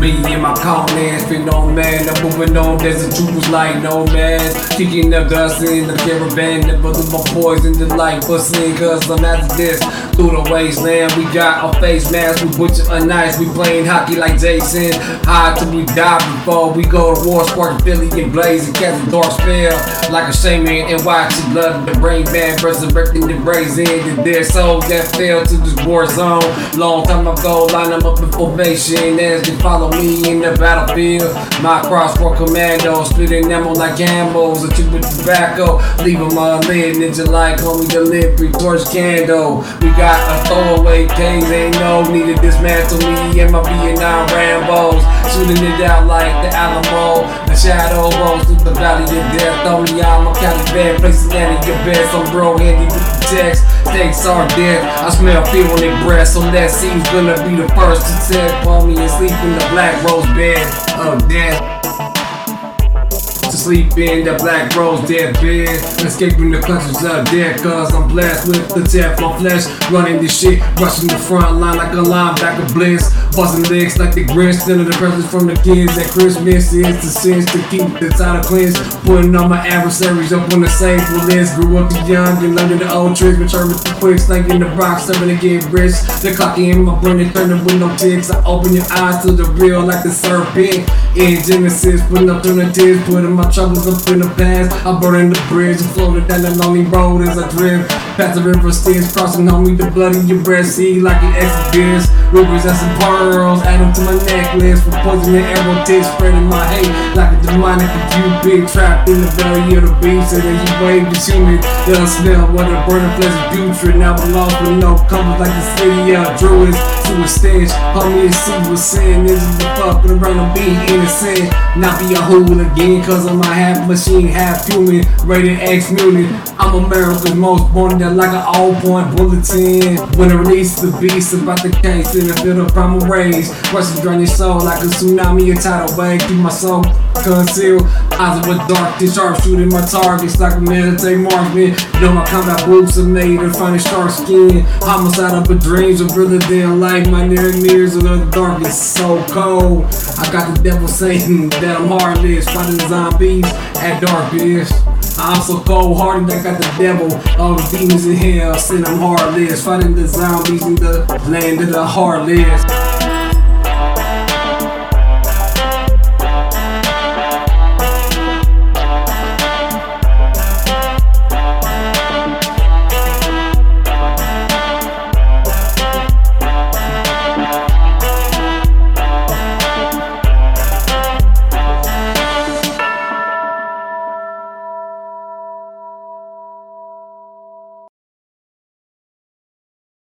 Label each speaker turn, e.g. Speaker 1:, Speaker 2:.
Speaker 1: me man. I'm moving on, there's a troopers like nomads. Kicking up dust in the caravan, never lose my poison, the light busting, cause I'm after this. Through the wasteland, we got our face masks, we butcher a nice, we playing hockey like Jason. High till we die before we go to war, sparking Philly and blazing, casting dark spell. Like a shaman and watch the blood of the brain man, resurrecting the brazen and their souls that fell to this war zone. Long time ago, line them up in formation as they follow me in the battlefield. My crossbow commando, splitting ammo like camos, a tube with tobacco, them on lid, ninja like homie delivery, torch candle. We got a throwaway case, ain't no need to dismantle me and my Vietnam Rambos. Shooting it out like the Alamo, the shadow rolls through the valley of death. Only I'm a county bed, placing that in your bed. Some bro handy the text, stakes are dead. I smell fear on their breath, so that seems gonna be the first to set me and sleep in the black rose bed of death to sleep in that black rose dead bed. Escaping the clutches of death, cause I'm blessed with the Teflon flesh. Running this shit, rushing the front line like a linebacker blitz. Busting legs like the Grinch, stealing the presents from the kids at Christmas. It's the sense to keep the title cleansed. Putting all my adversaries up on the same list. Grew up too young and learning the old tricks. Return with the quick, in the box, serving to get rich. The clock in my brain, is turning with no ticks. I open your eyes to the real like the serpent. In Genesis, putting up alternatives, putting my troubles up in the past. I burn the bridge and floated down the lonely road as I drift. Past the river Styx, crossing homie the blood in your breast. See like an exodus. Rivers and some pearls, add them to my necklace. For poison and arrow tips, spreading my hate like a demonic cupid. Trapped in the belly of the beast, and then you wave the human. They'll smell what a burning flesh is putrid. Now I'm lost with no compass like the city of druids. To a stench, homie, see what's sin. This is the fucking around the beat, innocent. Not be a hool again, cause I'm a half machine, half human. Rated X mutant. I'm America's most born there like an all point bulletin. When I release the beast about the case, in the field of primal rage. Rushes drain your soul like a tsunami, a tidal wave. Keep my soul concealed. Eyes of a dark, sharp shooting my targets like a military marksman. Know my combat boots are made of finest dark skin. Homicide of a dreams of realer than life. My near mirrors of the darkness so cold. I got the devil saying that I'm heartless, fighting the zombies at darkness. I'm so cold hearted, I got the devil, all the demons in hell, saying I'm heartless, fighting the zombies in the land of the heartless.